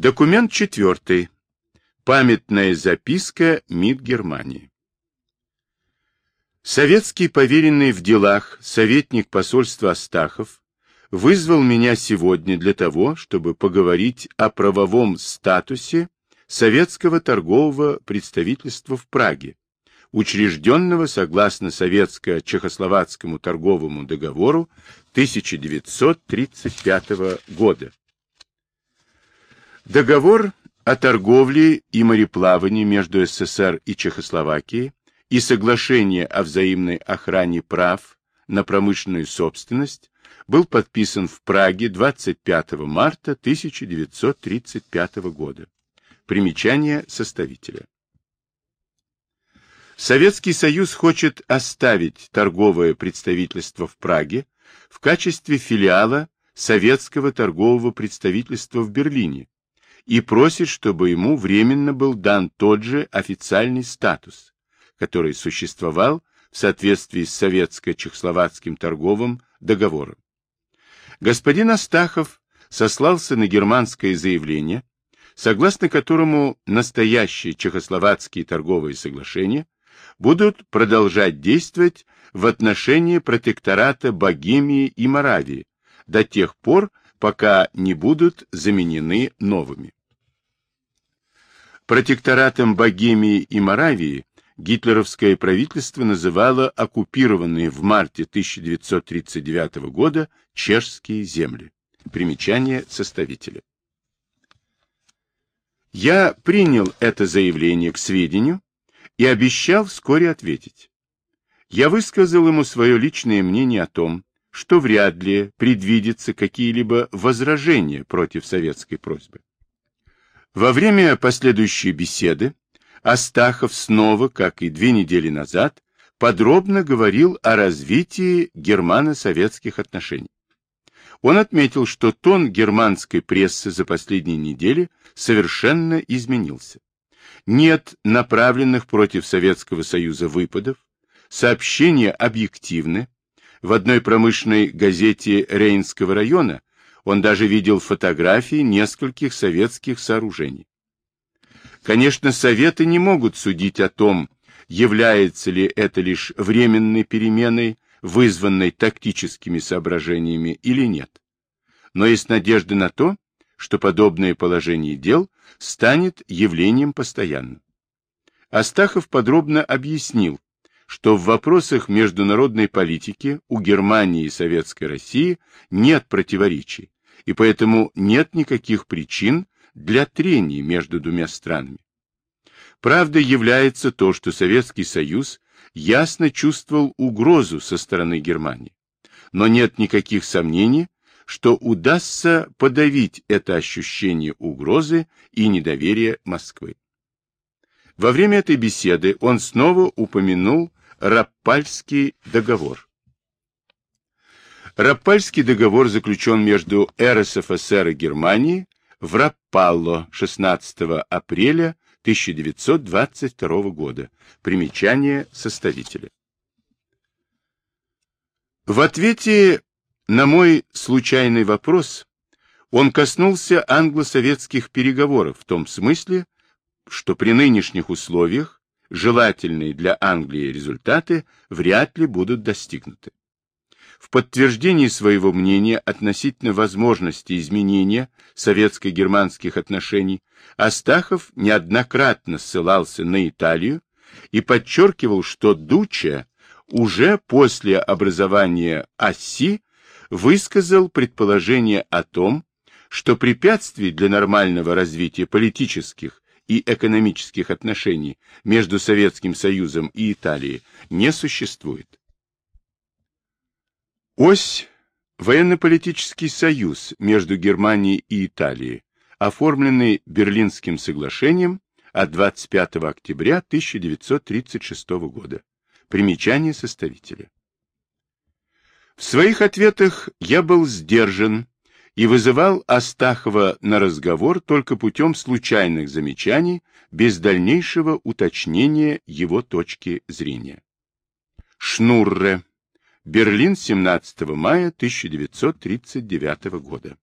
Документ четвертый. Памятная записка МИД Германии. Советский поверенный в делах советник посольства Астахов вызвал меня сегодня для того, чтобы поговорить о правовом статусе советского торгового представительства в Праге, учрежденного согласно Советско-Чехословацкому торговому договору 1935 года. Договор о торговле и мореплавании между СССР и Чехословакией и соглашение о взаимной охране прав на промышленную собственность был подписан в Праге 25 марта 1935 года. Примечание составителя. Советский Союз хочет оставить торговое представительство в Праге в качестве филиала Советского торгового представительства в Берлине и просит, чтобы ему временно был дан тот же официальный статус, который существовал в соответствии с советско-чехословацким торговым договором. Господин Астахов сослался на германское заявление, согласно которому настоящие чехословацкие торговые соглашения будут продолжать действовать в отношении протектората Богемии и Моравии до тех пор, пока не будут заменены новыми. Протекторатом Богемии и Моравии гитлеровское правительство называло оккупированные в марте 1939 года чешские земли. Примечание составителя. Я принял это заявление к сведению и обещал вскоре ответить. Я высказал ему свое личное мнение о том, что вряд ли предвидятся какие-либо возражения против советской просьбы. Во время последующей беседы Астахов снова, как и две недели назад, подробно говорил о развитии германо-советских отношений. Он отметил, что тон германской прессы за последние недели совершенно изменился. Нет направленных против Советского Союза выпадов, сообщения объективны, в одной промышленной газете Рейнского района он даже видел фотографии нескольких советских сооружений. Конечно, Советы не могут судить о том, является ли это лишь временной переменой, вызванной тактическими соображениями или нет. Но есть надежда на то, что подобное положение дел станет явлением постоянным. Астахов подробно объяснил, что в вопросах международной политики у Германии и Советской России нет противоречий, и поэтому нет никаких причин для трений между двумя странами. Правдой является то, что Советский Союз ясно чувствовал угрозу со стороны Германии, но нет никаких сомнений, что удастся подавить это ощущение угрозы и недоверия Москвы. Во время этой беседы он снова упомянул Раппальский договор. Раппальский договор заключен между РСФСР и Германией в Раппалло 16 апреля 1922 года. Примечание составителя. В ответе на мой случайный вопрос он коснулся англо-советских переговоров в том смысле, что при нынешних условиях желательные для Англии результаты вряд ли будут достигнуты. В подтверждении своего мнения относительно возможности изменения советско-германских отношений Астахов неоднократно ссылался на Италию и подчеркивал, что Дуча уже после образования оси высказал предположение о том, что препятствий для нормального развития политических и экономических отношений между Советским Союзом и Италией не существует. Ось военно-политический союз между Германией и Италией, оформленный Берлинским соглашением от 25 октября 1936 года. Примечание составителя. В своих ответах я был сдержан и вызывал Астахова на разговор только путем случайных замечаний, без дальнейшего уточнения его точки зрения. Шнурре. Берлин, 17 мая 1939 года.